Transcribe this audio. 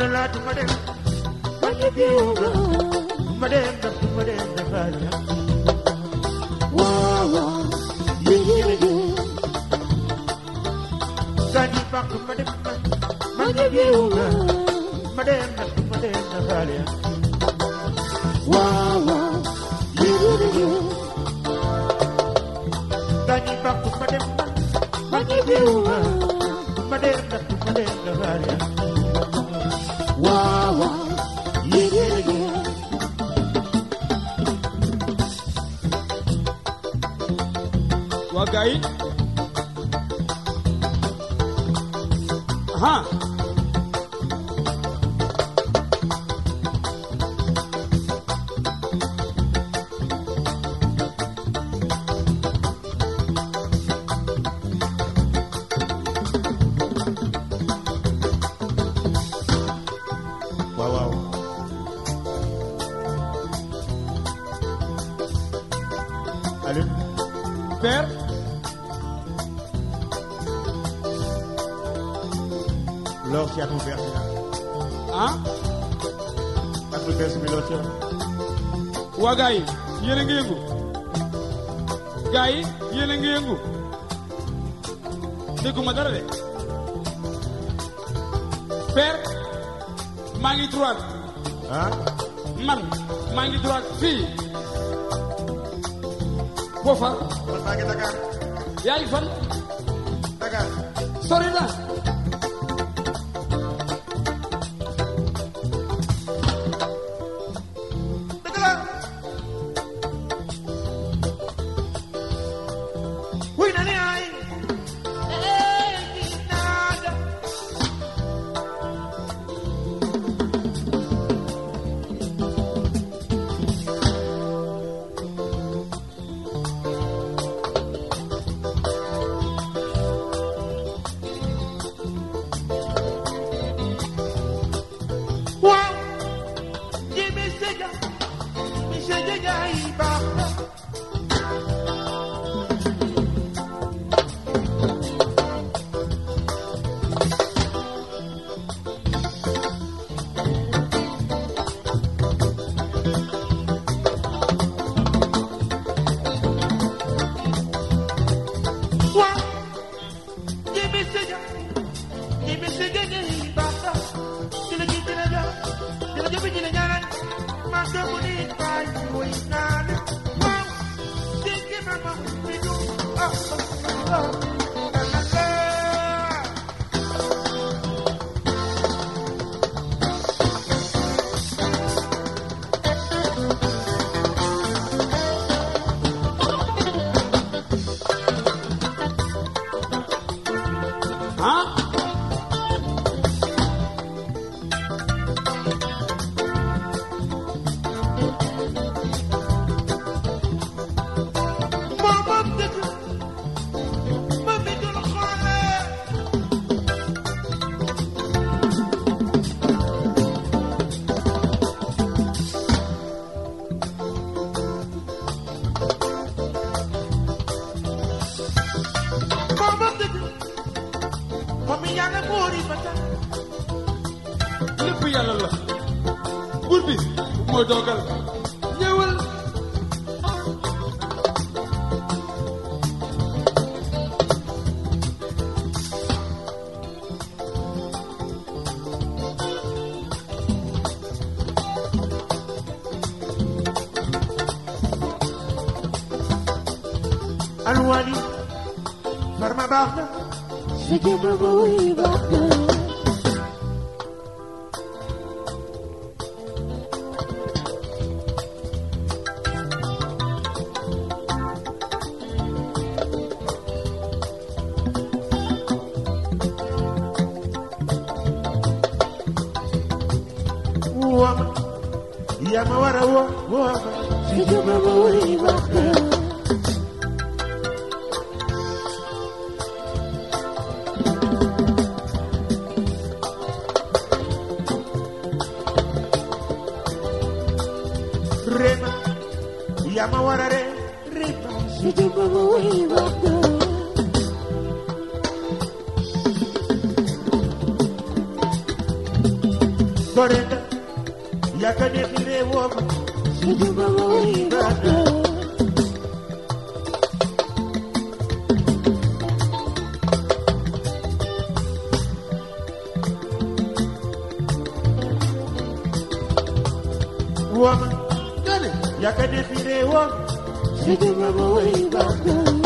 dafa la. Gani bak ma dem, ma ne bii nga, ma dem, du ma dem, dafa la. Gani bak ma dem, ma ne bii nga, ma dem, du ma dem, dafa la. waa gars yi aha waaw waaw Aliou père aí. Aham. É Ali. Pera. lorsqu'il y a là. Hein? La conversion, mais l'autre. Wagaï, yélengengu. Gaï, yélengengu. C'est comme ça, Père, mangi droite. Hein? Man, mangi droite, fille. Bofa. Bofa, ya Yaay fan. Dakar. Sorry, na. Michelle llega, Michelle llega y va. Mooy toogal ñëwal alwali farma baax na uama yama wara wa uama sijuma Rema, yama wara re, rema, sijuma mawuri waka Goreta nga yaa ka neexi ree wooma Sikima boy baka wooma